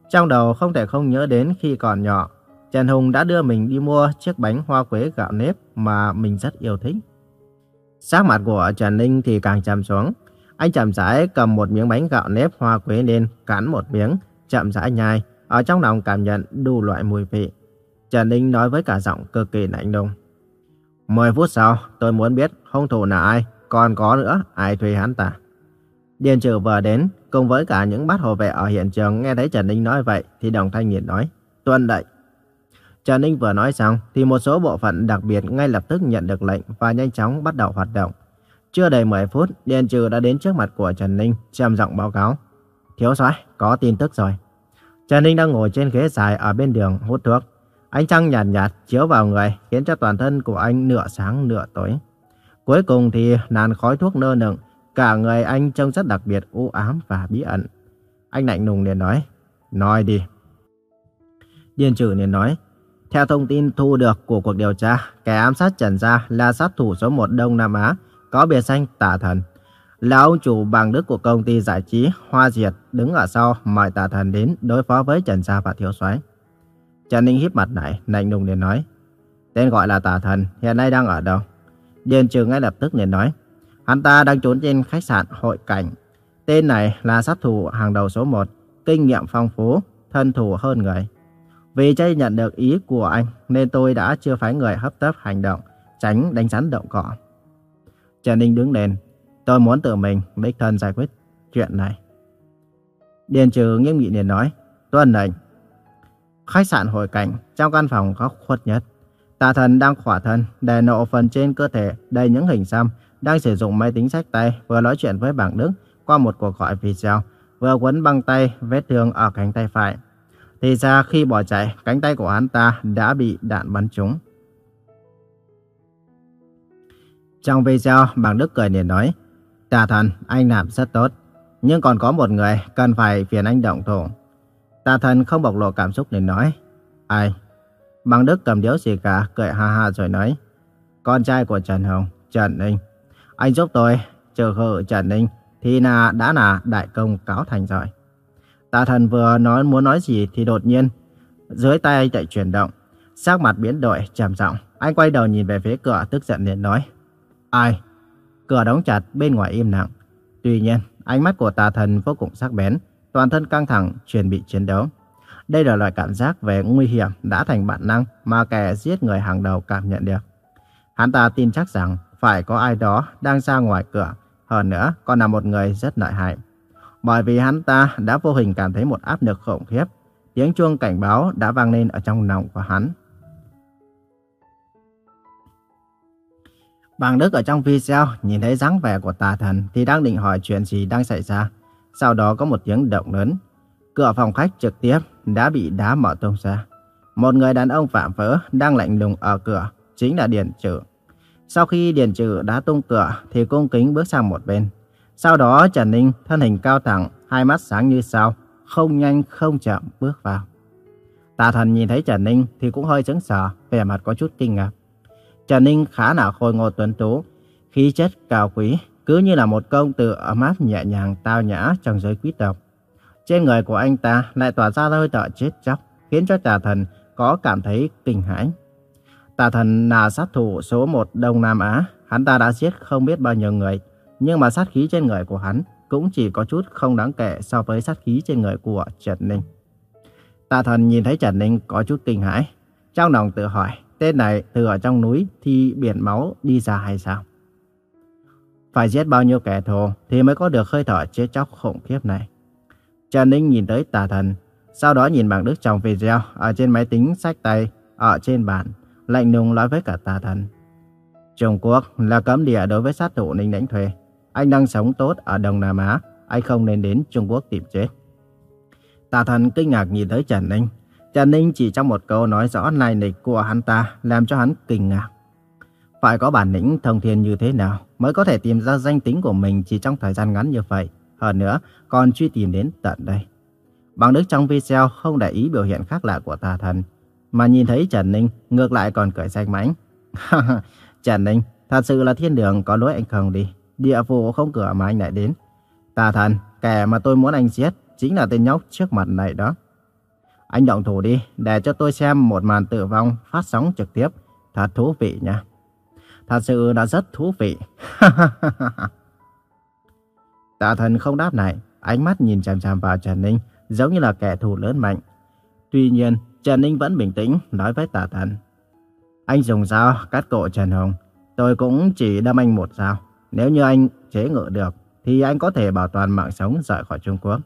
Trong đầu không thể không nhớ đến khi còn nhỏ, Trần Hùng đã đưa mình đi mua chiếc bánh hoa quế gạo nếp mà mình rất yêu thích. Sắc mặt của Trần Ninh thì càng trầm xuống. Anh chậm rãi cầm một miếng bánh gạo nếp hoa quế lên, cắn một miếng, chậm rãi nhai, ở trong lòng cảm nhận đủ loại mùi vị. Trần Ninh nói với cả giọng cực kỳ lạnh lùng. Mười phút sau, tôi muốn biết hung thủ là ai, còn có nữa ai thuê hắn ta. Điền trừ vừa đến, cùng với cả những bát hộ vệ ở hiện trường nghe thấy Trần Ninh nói vậy thì đồng thanh nhiệt nói, tuân lệnh". Trần Ninh vừa nói xong thì một số bộ phận đặc biệt ngay lập tức nhận được lệnh và nhanh chóng bắt đầu hoạt động. Chưa đầy 10 phút, Điền Trừ đã đến trước mặt của Trần Ninh, trầm giọng báo cáo. Thiếu soái có tin tức rồi. Trần Ninh đang ngồi trên ghế dài ở bên đường hút thuốc. Ánh trăng nhạt nhạt chiếu vào người khiến cho toàn thân của anh nửa sáng nửa tối. Cuối cùng thì nàn khói thuốc nơ nựng, cả người anh trông rất đặc biệt u ám và bí ẩn. Anh lạnh lùng liền nói, nói đi. Điền trừ liền nói, theo thông tin thu được của cuộc điều tra, kẻ ám sát Trần Gia là sát thủ số 1 Đông Nam Á, có biệt danh Tà Thần. Là ông chủ bằng đức của công ty giải trí Hoa Diệt đứng ở sau mời Tà Thần đến đối phó với Trần Gia và Thiếu Soái. Trần Ninh híp mặt lại, lạnh lùng liền nói, tên gọi là Tà Thần hiện nay đang ở đâu? Điền Trừ ngay lập tức liền nói, hắn ta đang trốn trên khách sạn Hội Cảnh. Tên này là sát thủ hàng đầu số 1, kinh nghiệm phong phú, thân thủ hơn người. Vì chưa nhận được ý của anh nên tôi đã chưa phái người hấp tấp hành động, tránh đánh rắn động cỏ. Trần Ninh đứng lên, tôi muốn tự mình đích thân giải quyết chuyện này. Điền trừ nghiêm nghị liền nói, tuân lệnh. Khách sạn hội cảnh, trong căn phòng góc khuất nhất. Tà thần đang khỏa thân, đè nộ phần trên cơ thể đầy những hình xăm, đang sử dụng máy tính sách tay vừa nói chuyện với bảng Đức qua một cuộc gọi video, vừa quấn băng tay vết thương ở cánh tay phải. Thì ra khi bỏ chạy, cánh tay của hắn ta đã bị đạn bắn trúng. Trong video, bảng Đức cười liền nói, Tà thần, anh làm rất tốt, nhưng còn có một người cần phải phiền anh động thủ. Tà thần không bộc lộ cảm xúc liền nói, Ai? Bằng Đức cầm điếu xì cả, cười ha ha rồi nói, Con trai của Trần Hồng, Trần Ninh. Anh giúp tôi, trừ khử Trần Ninh, thì là đã là đại công cáo thành rồi. Tà thần vừa nói muốn nói gì thì đột nhiên, dưới tay chạy chuyển động, sắc mặt biến đổi, trầm trọng. Anh quay đầu nhìn về phía cửa tức giận liền nói, Ai? Cửa đóng chặt, bên ngoài im lặng. Tuy nhiên, ánh mắt của tà thần vô cùng sắc bén, toàn thân căng thẳng, chuẩn bị chiến đấu. Đây là loại cảm giác về nguy hiểm đã thành bản năng mà kẻ giết người hàng đầu cảm nhận được. Hắn ta tin chắc rằng phải có ai đó đang ra ngoài cửa, hơn nữa còn là một người rất lợi hại. Bởi vì hắn ta đã vô hình cảm thấy một áp lực khủng khiếp, tiếng chuông cảnh báo đã vang lên ở trong lòng của hắn. Bàng Đức ở trong video nhìn thấy dáng vẻ của tà thần thì đang định hỏi chuyện gì đang xảy ra. Sau đó có một tiếng động lớn. Cửa phòng khách trực tiếp đã bị đá mở tung ra. Một người đàn ông phạm vỡ đang lạnh lùng ở cửa, chính là Điền Trưởng. Sau khi Điền Trừ đã tung cửa thì cung kính bước sang một bên. Sau đó Trần Ninh thân hình cao thẳng, hai mắt sáng như sao, không nhanh không chậm bước vào. Tà thần nhìn thấy Trần Ninh thì cũng hơi sững sờ, vẻ mặt có chút kinh ngạc. Trần Ninh khá là khôi ngô tuấn tú, khí chất cao quý, cứ như là một công tử ấm áp nhẹ nhàng tao nhã trong giới quý tộc. Trên người của anh ta lại tỏa ra hơi thở chết chóc, khiến cho tà thần có cảm thấy kinh hãi. Tà thần là sát thủ số 1 Đông Nam Á, hắn ta đã giết không biết bao nhiêu người, nhưng mà sát khí trên người của hắn cũng chỉ có chút không đáng kể so với sát khí trên người của Trần Ninh. Tà thần nhìn thấy Trần Ninh có chút kinh hãi, trong lòng tự hỏi Tên này từ ở trong núi thì biển máu đi ra hay sao? Phải giết bao nhiêu kẻ thù thì mới có được hơi thở chết chóc khủng khiếp này. Trần Ninh nhìn tới tà thần, sau đó nhìn bảng đức trong video ở trên máy tính sách tay ở trên bàn, lạnh lùng nói với cả tà thần. Trung Quốc là cấm địa đối với sát thủ Ninh đánh thuê. Anh đang sống tốt ở Đông Nam Á, anh không nên đến Trung Quốc tìm chết. Tà thần kinh ngạc nhìn tới Trần Ninh, Trần Ninh chỉ trong một câu nói rõ lai lịch của hắn ta làm cho hắn kinh ngạc. Phải có bản lĩnh thông thiên như thế nào mới có thể tìm ra danh tính của mình chỉ trong thời gian ngắn như vậy. Hơn nữa, còn truy tìm đến tận đây. Bằng Đức trong video không để ý biểu hiện khác lạ của tà thần, mà nhìn thấy Trần Ninh ngược lại còn cười xanh mánh. (laughs) Trần Ninh, thật sự là thiên đường có lối anh không đi. Địa phủ không cửa mà anh lại đến. Tà thần, kẻ mà tôi muốn anh giết chính là tên nhóc trước mặt này đó. Anh động thủ đi, để cho tôi xem một màn tử vong phát sóng trực tiếp. Thật thú vị nha. Thật sự là rất thú vị. (laughs) Tạ thần không đáp lại, ánh mắt nhìn chằm chằm vào Trần Ninh, giống như là kẻ thù lớn mạnh. Tuy nhiên, Trần Ninh vẫn bình tĩnh, nói với tạ thần. Anh dùng dao cắt cổ Trần Hồng, tôi cũng chỉ đâm anh một dao. Nếu như anh chế ngự được, thì anh có thể bảo toàn mạng sống rời khỏi Trung Quốc.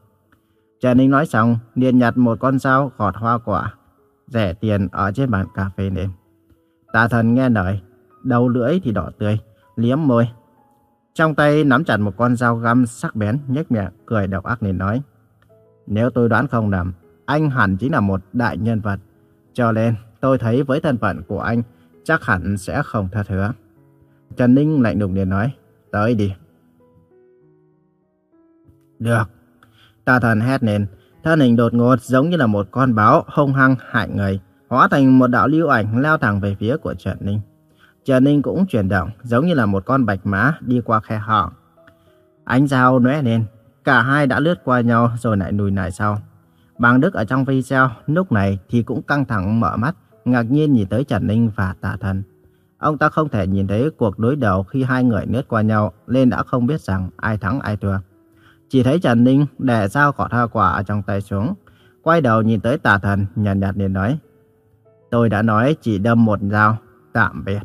Trần Ninh nói xong, liền nhặt một con dao gọt hoa quả, rẻ tiền ở trên bàn cà phê đêm. Tạ thần nghe lời, đầu lưỡi thì đỏ tươi, liếm môi. Trong tay nắm chặt một con dao găm sắc bén, nhếch miệng, cười độc ác nên nói. Nếu tôi đoán không lầm, anh hẳn chính là một đại nhân vật. Cho nên, tôi thấy với thân phận của anh, chắc hẳn sẽ không tha hứa. Trần Ninh lạnh lùng liền nói, tới đi. Được. Tà thần hét lên, thân hình đột ngột giống như là một con báo hung hăng hại người, hóa thành một đạo lưu ảnh leo thẳng về phía của Trần Ninh. Trần Ninh cũng chuyển động, giống như là một con bạch mã đi qua khe hở. Ánh dao lóe lên, cả hai đã lướt qua nhau rồi lại lùi lại sau. Bàng Đức ở trong video lúc này thì cũng căng thẳng mở mắt, ngạc nhiên nhìn tới Trần Ninh và Tạ Thần. Ông ta không thể nhìn thấy cuộc đối đầu khi hai người lướt qua nhau nên đã không biết rằng ai thắng ai thua. Chỉ thấy Trần Ninh để dao cỏ tha quả ở trong tay xuống, quay đầu nhìn tới Tạ Thần nhàn nhạt liền nói. Tôi đã nói chỉ đâm một dao, tạm biệt.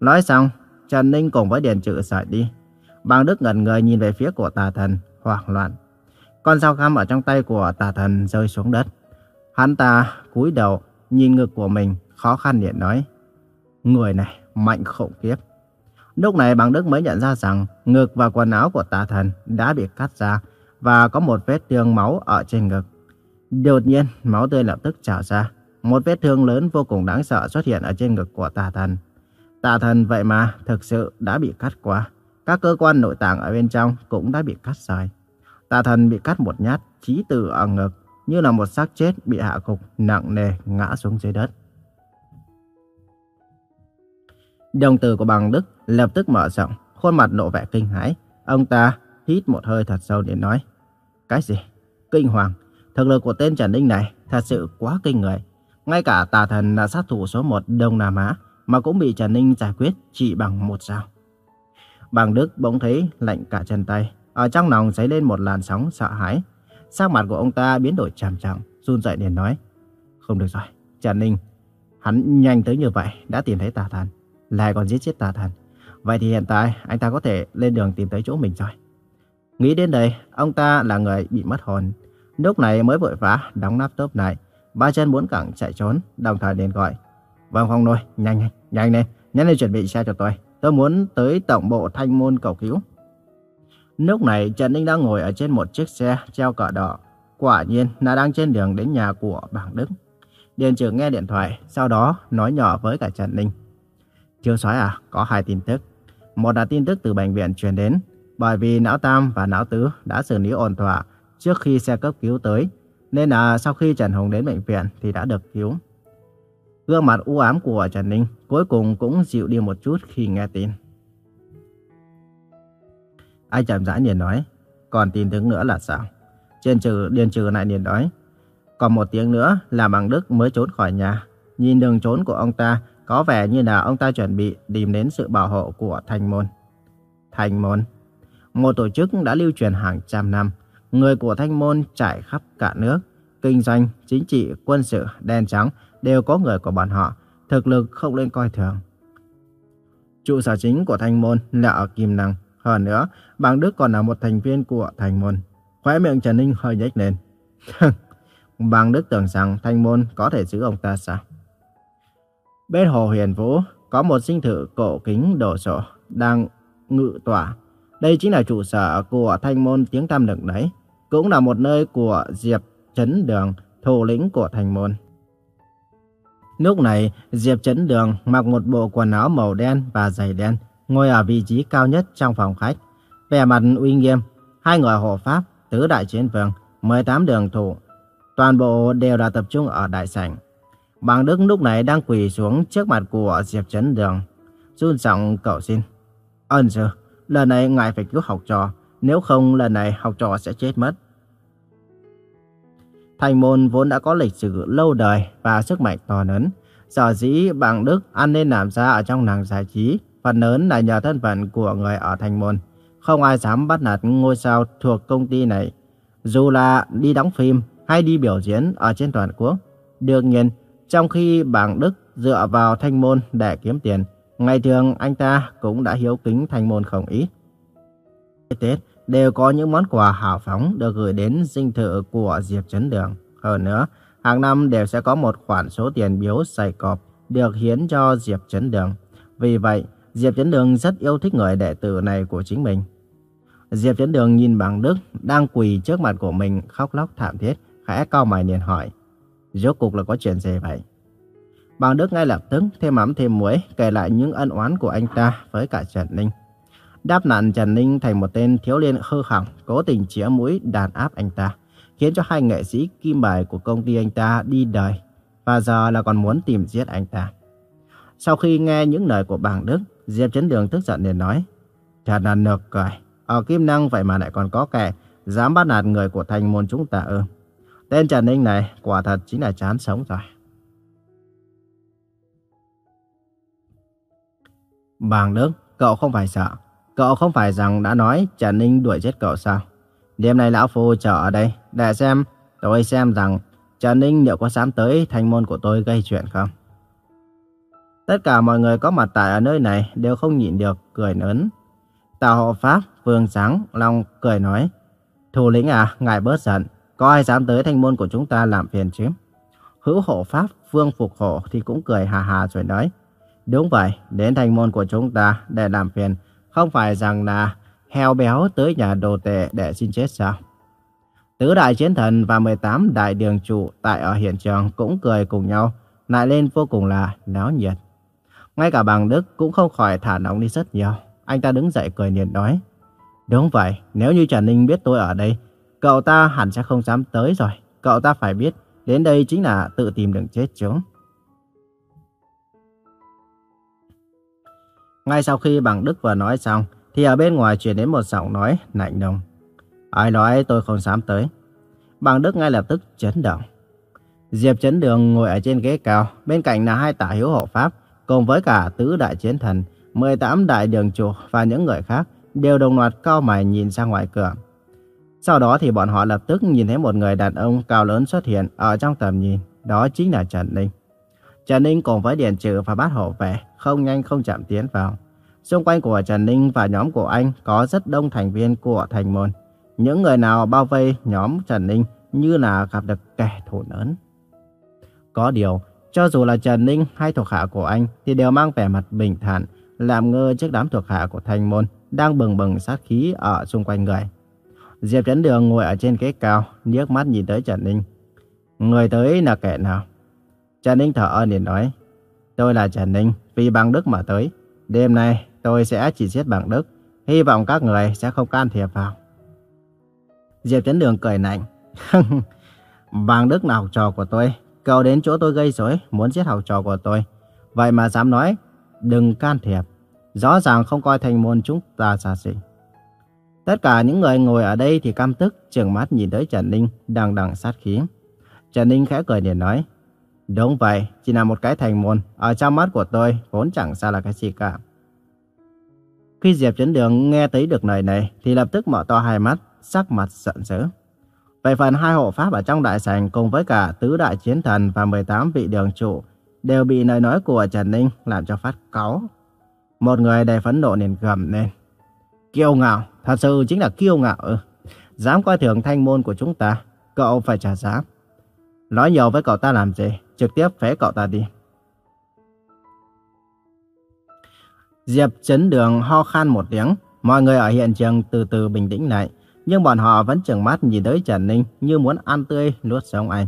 Nói xong, Trần Ninh cùng với Điền Trự sải đi. Bàng Đức ngẩn người nhìn về phía của tà thần, hoảng loạn. Con dao găm ở trong tay của tà thần rơi xuống đất. Hắn ta cúi đầu, nhìn ngực của mình, khó khăn điện nói. Người này mạnh khủng khiếp. Lúc này bằng Đức mới nhận ra rằng ngực và quần áo của tà thần đã bị cắt ra và có một vết thương máu ở trên ngực. Đột nhiên, máu tươi lập tức trào ra. Một vết thương lớn vô cùng đáng sợ xuất hiện ở trên ngực của tà thần. Tà thần vậy mà thực sự đã bị cắt qua. Các cơ quan nội tạng ở bên trong cũng đã bị cắt rời. Tà thần bị cắt một nhát chí tử ở ngực, như là một xác chết bị hạ gục nặng nề ngã xuống dưới đất. Đồng tử của bằng Đức lập tức mở rộng, khuôn mặt lộ vẻ kinh hãi. Ông ta hít một hơi thật sâu để nói. Cái gì? Kinh hoàng. Thực lực của tên Trần Ninh này thật sự quá kinh người. Ngay cả tà thần là sát thủ số 1 Đông Nam Á mà cũng bị Trần Ninh giải quyết chỉ bằng một dao. Bằng Đức bỗng thấy lạnh cả chân tay, ở trong lòng dấy lên một làn sóng sợ hãi. Sắc mặt của ông ta biến đổi trầm trọng, run rẩy liền nói: "Không được rồi, Trần Ninh, hắn nhanh tới như vậy đã tìm thấy tà thần, lại còn giết chết tà thần. Vậy thì hiện tại anh ta có thể lên đường tìm tới chỗ mình rồi." Nghĩ đến đây, ông ta là người bị mất hồn. Lúc này mới vội vã đóng laptop lại, ba chân bốn cẳng chạy trốn, đồng thời liền gọi. Vâng không nội, nhanh nhanh, nhanh lên, nhanh lên chuẩn bị xe cho tôi. Tôi muốn tới tổng bộ thanh môn cầu cứu. Lúc này Trần Ninh đang ngồi ở trên một chiếc xe treo cờ đỏ. Quả nhiên là đang trên đường đến nhà của bảng Đức. Điền trưởng nghe điện thoại, sau đó nói nhỏ với cả Trần Ninh. Chưa soái à, có hai tin tức. Một là tin tức từ bệnh viện truyền đến, bởi vì não tam và não tứ đã xử lý ổn thỏa trước khi xe cấp cứu tới, nên là sau khi Trần Hùng đến bệnh viện thì đã được cứu. Gương mặt u ám của Trần Ninh cuối cùng cũng dịu đi một chút khi nghe tin. Anh chậm rãi liền nói, còn tin tức nữa là sao? Trên trừ, điền trừ lại liền nói, còn một tiếng nữa là bằng Đức mới trốn khỏi nhà. Nhìn đường trốn của ông ta, có vẻ như là ông ta chuẩn bị tìm đến sự bảo hộ của Thành Môn. Thành Môn, một tổ chức đã lưu truyền hàng trăm năm. Người của Thanh Môn trải khắp cả nước, kinh doanh, chính trị, quân sự, đen trắng đều có người của bọn họ, thực lực không nên coi thường. Trụ sở chính của Thanh Môn là ở Kim Năng. Hơn nữa, bằng Đức còn là một thành viên của Thanh Môn. Khóe miệng Trần Ninh hơi nhếch lên. (laughs) bằng Đức tưởng rằng Thanh Môn có thể giữ ông ta sao? Bên Hồ Huyền Vũ có một sinh thự cổ kính đồ sộ đang ngự tỏa. Đây chính là trụ sở của Thanh Môn tiếng tăm lừng đấy. Cũng là một nơi của Diệp Trấn Đường, thủ lĩnh của Thanh Môn. Lúc này, Diệp Trấn Đường mặc một bộ quần áo màu đen và giày đen, ngồi ở vị trí cao nhất trong phòng khách. Vẻ mặt uy nghiêm, hai người hộ pháp, tứ đại chiến vương, 18 đường thủ, toàn bộ đều đã tập trung ở đại sảnh. Bàng Đức lúc này đang quỳ xuống trước mặt của Diệp Trấn Đường, run giọng cầu xin. Ân sư, lần này ngài phải cứu học trò, nếu không lần này học trò sẽ chết mất. Thành môn vốn đã có lịch sử lâu đời và sức mạnh to lớn. Sở dĩ Bàng Đức ăn nên làm ra ở trong nàng giải trí, phần lớn là nhờ thân phận của người ở thành môn. Không ai dám bắt nạt ngôi sao thuộc công ty này. Dù là đi đóng phim hay đi biểu diễn ở trên toàn quốc. Đương nhiên, trong khi bảng Đức dựa vào thanh môn để kiếm tiền, ngày thường anh ta cũng đã hiếu kính thanh môn không ít. Tết đều có những món quà hào phóng được gửi đến dinh thự của Diệp Trấn Đường. Hơn nữa, hàng năm đều sẽ có một khoản số tiền biếu dày cọp được hiến cho Diệp Trấn Đường. Vì vậy, Diệp Chấn Đường rất yêu thích người đệ tử này của chính mình. Diệp Chấn Đường nhìn bằng Đức đang quỳ trước mặt của mình khóc lóc thảm thiết, khẽ cau mày liền hỏi. Rốt cuộc là có chuyện gì vậy? Bằng Đức ngay lập tức thêm mắm thêm muối kể lại những ân oán của anh ta với cả Trần Ninh. Đáp nạn Trần Ninh thành một tên thiếu liên hư hỏng, cố tình chĩa mũi đàn áp anh ta, khiến cho hai nghệ sĩ kim bài của công ty anh ta đi đời, và giờ là còn muốn tìm giết anh ta. Sau khi nghe những lời của bàng Đức, Diệp Trấn Đường tức giận liền nói, Thật là nực cười, ở Kim Năng vậy mà lại còn có kẻ dám bắt nạt người của thành môn chúng ta ư. Tên Trần Ninh này quả thật chính là chán sống rồi. Bàng Đức, cậu không phải sợ. Cậu không phải rằng đã nói Trần Ninh đuổi chết cậu sao? Đêm nay Lão Phu chờ ở đây để xem, tôi xem rằng Trần Ninh liệu có dám tới thành môn của tôi gây chuyện không? Tất cả mọi người có mặt tại ở nơi này đều không nhịn được, cười lớn. Tào hộ Pháp, Vương Sáng, Long cười nói. Thủ lĩnh à, ngài bớt giận. Có ai dám tới thanh môn của chúng ta làm phiền chứ? Hữu hộ Pháp, Vương Phục Hộ thì cũng cười hà hà rồi nói. Đúng vậy, đến thanh môn của chúng ta để làm phiền không phải rằng là heo béo tới nhà đồ tệ để xin chết sao? Tứ đại chiến thần và 18 đại đường trụ tại ở hiện trường cũng cười cùng nhau, lại lên vô cùng là náo nhiệt. Ngay cả bằng Đức cũng không khỏi thả nóng đi rất nhiều. Anh ta đứng dậy cười nhiệt nói. Đúng vậy, nếu như Trần Ninh biết tôi ở đây, cậu ta hẳn sẽ không dám tới rồi. Cậu ta phải biết, đến đây chính là tự tìm đường chết chúng. Ngay sau khi bằng Đức vừa nói xong, thì ở bên ngoài truyền đến một giọng nói lạnh lùng. Ai nói tôi không dám tới. Bằng Đức ngay lập tức chấn động. Diệp chấn đường ngồi ở trên ghế cao, bên cạnh là hai tả hiếu hộ pháp, cùng với cả tứ đại chiến thần, 18 đại đường chủ và những người khác, đều đồng loạt cao mày nhìn ra ngoài cửa. Sau đó thì bọn họ lập tức nhìn thấy một người đàn ông cao lớn xuất hiện ở trong tầm nhìn, đó chính là Trần Ninh. Trần Ninh cùng với Điền Trừ và bát hộ vệ không nhanh không chậm tiến vào. Xung quanh của Trần Ninh và nhóm của anh có rất đông thành viên của thành môn. Những người nào bao vây nhóm Trần Ninh như là gặp được kẻ thù lớn. Có điều, cho dù là Trần Ninh hay thuộc hạ của anh thì đều mang vẻ mặt bình thản, làm ngơ trước đám thuộc hạ của thành môn đang bừng bừng sát khí ở xung quanh người. Diệp Trấn Đường ngồi ở trên ghế cao, liếc mắt nhìn tới Trần Ninh. Người tới là kẻ nào? Trần Ninh thở ơn để nói. Tôi là Trần Ninh, vì bằng đức mà tới. Đêm nay tôi sẽ chỉ giết bằng đức. Hy vọng các người sẽ không can thiệp vào. Diệp Trấn Đường cười lạnh. (laughs) bằng đức là học trò của tôi. Cậu đến chỗ tôi gây rối, muốn giết học trò của tôi. Vậy mà dám nói, đừng can thiệp. Rõ ràng không coi thành môn chúng ta xa xỉ. Tất cả những người ngồi ở đây thì căm tức, trừng mắt nhìn tới Trần Ninh đang đằng sát khí. Trần Ninh khẽ cười liền nói, Đúng vậy, chỉ là một cái thành môn, ở trong mắt của tôi vốn chẳng xa là cái gì cả. Khi Diệp Trấn Đường nghe thấy được lời này thì lập tức mở to hai mắt, sắc mặt giận dữ. Về phần hai hộ pháp ở trong đại sảnh cùng với cả tứ đại chiến thần và 18 vị đường trụ đều bị lời nói của Trần Ninh làm cho phát cáu. Một người đầy phẫn nộ liền gầm lên. Kiêu ngạo, thật sự chính là kiêu ngạo ư. Dám coi thường thanh môn của chúng ta, cậu phải trả giá. Nói nhiều với cậu ta làm gì, trực tiếp phế cậu ta đi. Diệp chấn đường ho khan một tiếng, mọi người ở hiện trường từ từ bình tĩnh lại, nhưng bọn họ vẫn trừng mắt nhìn tới Trần Ninh như muốn ăn tươi nuốt sống anh.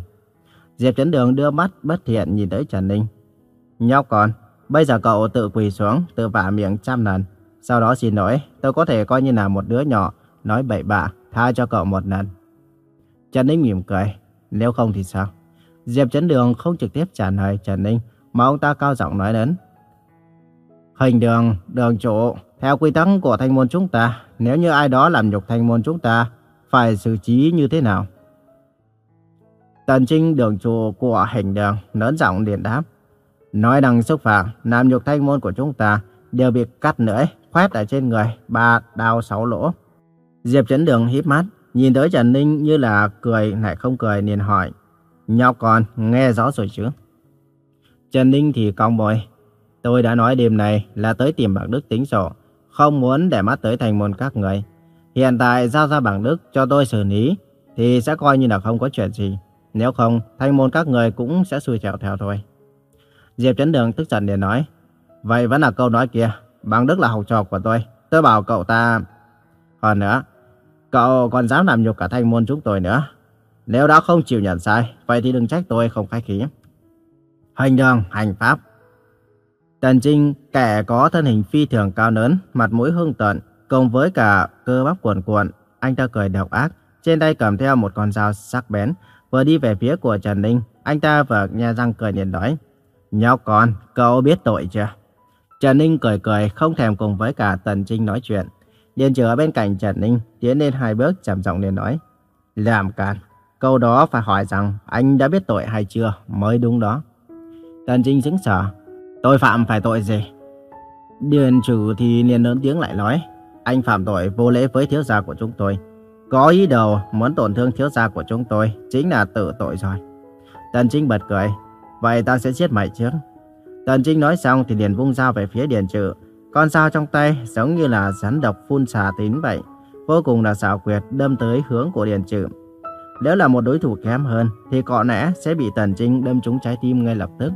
Diệp Trấn đường đưa mắt bất thiện nhìn tới Trần Ninh, Nhóc con, bây giờ cậu tự quỳ xuống, tự vả miệng trăm lần. Sau đó xin lỗi, tôi có thể coi như là một đứa nhỏ, nói bậy bạ, tha cho cậu một lần. Trần Ninh mỉm cười, nếu không thì sao? Diệp Trấn Đường không trực tiếp trả lời Trần Ninh, mà ông ta cao giọng nói lớn. Hình đường, đường chủ, theo quy tắc của thanh môn chúng ta, nếu như ai đó làm nhục thanh môn chúng ta, phải xử trí như thế nào? Tần Trinh đường chủ của hình đường lớn giọng điện đáp. Nói rằng xúc phạm, làm nhục thanh môn của chúng ta đều bị cắt lưỡi, khoét ở trên người, ba đau sáu lỗ. Diệp Chấn Đường híp mắt, nhìn tới Trần Ninh như là cười lại không cười liền hỏi. Nhóc con, nghe rõ rồi chứ? Trần Ninh thì cong môi. Tôi đã nói đêm này là tới tìm bảng Đức tính sổ, không muốn để mắt tới thành môn các người. Hiện tại giao ra bảng Đức cho tôi xử lý, thì sẽ coi như là không có chuyện gì. Nếu không, thành môn các người cũng sẽ xui xẻo theo thôi. Diệp Trấn Đường tức giận để nói. Vậy vẫn là câu nói kia, bảng Đức là học trò của tôi. Tôi bảo cậu ta... Còn nữa, cậu còn dám làm nhục cả thanh môn chúng tôi nữa. Nếu đã không chịu nhận sai, vậy thì đừng trách tôi không khách khí. Hành đường, hành pháp. Tần Trinh, kẻ có thân hình phi thường cao lớn, mặt mũi hung tợn, cùng với cả cơ bắp cuồn cuộn, anh ta cười độc ác, trên tay cầm theo một con dao sắc bén, vừa đi về phía của Trần Ninh, anh ta vừa nghe răng cười nhìn nói, nhóc con, cậu biết tội chưa? Trần Ninh cười cười, không thèm cùng với cả Tần Trinh nói chuyện. Điền trở bên cạnh Trần Ninh, tiến lên hai bước trầm giọng liền nói, làm càn. Câu đó phải hỏi rằng anh đã biết tội hay chưa mới đúng đó. Tần Trinh sững sờ. Tôi phạm phải tội gì? Điền chủ thì liền lớn tiếng lại nói. Anh phạm tội vô lễ với thiếu gia của chúng tôi. Có ý đồ muốn tổn thương thiếu gia của chúng tôi chính là tự tội rồi. Tần Trinh bật cười. Vậy ta sẽ giết mày trước. Tần Trinh nói xong thì liền vung dao về phía Điền Trừ. Con dao trong tay giống như là rắn độc phun xà tín vậy. Vô cùng là xảo quyệt, đâm tới hướng của Điền Trừ. Nếu là một đối thủ kém hơn thì có lẽ sẽ bị Tần Trinh đâm trúng trái tim ngay lập tức.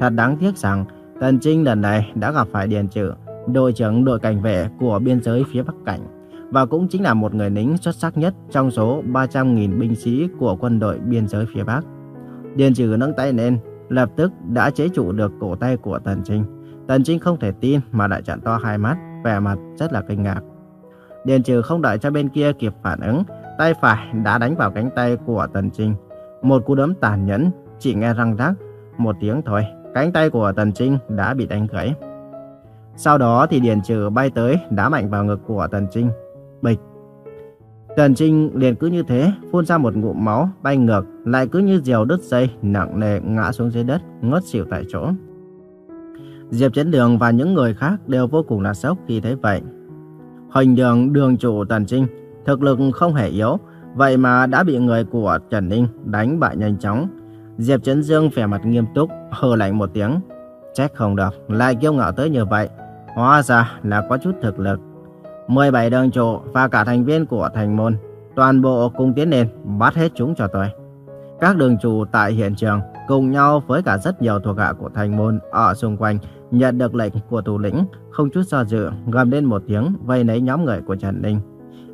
Thật đáng tiếc rằng Tần Trinh lần này đã gặp phải Điền Trừ, đội trưởng đội cảnh vệ của biên giới phía Bắc Cảnh và cũng chính là một người lính xuất sắc nhất trong số 300.000 binh sĩ của quân đội biên giới phía Bắc. Điền Trừ nâng tay lên, lập tức đã chế trụ được cổ tay của Tần Trinh. Tần Trinh không thể tin mà lại trợn to hai mắt, vẻ mặt rất là kinh ngạc. Điền Trừ không đợi cho bên kia kịp phản ứng, tay phải đã đánh vào cánh tay của Tần Trinh. Một cú đấm tàn nhẫn, chỉ nghe răng rắc, một tiếng thôi, cánh tay của Tần Trinh đã bị đánh gãy. Sau đó thì Điền Trừ bay tới đá mạnh vào ngực của Tần Trinh. Bịch. Tần Trinh liền cứ như thế phun ra một ngụm máu bay ngược, lại cứ như diều đứt dây nặng nề ngã xuống dưới đất, ngất xỉu tại chỗ. Diệp Chấn Đường và những người khác đều vô cùng là sốc khi thấy vậy. Hình đường đường chủ Tần Trinh thực lực không hề yếu, vậy mà đã bị người của Trần Ninh đánh bại nhanh chóng. Diệp Trấn Dương vẻ mặt nghiêm túc, hờ lạnh một tiếng. Trách không được, lại kiêu ngạo tới như vậy. Hóa ra là có chút thực lực. 17 đường trụ và cả thành viên của thành môn, toàn bộ cùng tiến lên, bắt hết chúng cho tôi. Các đường chủ tại hiện trường cùng nhau với cả rất nhiều thuộc hạ của thành môn ở xung quanh nhận được lệnh của thủ lĩnh, không chút do dự, gầm lên một tiếng vây lấy nhóm người của Trần Ninh.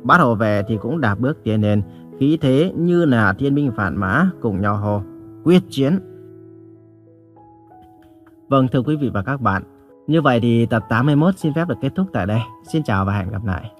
Bát hộ về thì cũng đạp bước tiến lên, khí thế như là thiên binh phản mã cùng nhau hô. Quyết chiến! Vâng thưa quý vị và các bạn, như vậy thì tập 81 xin phép được kết thúc tại đây. Xin chào và hẹn gặp lại.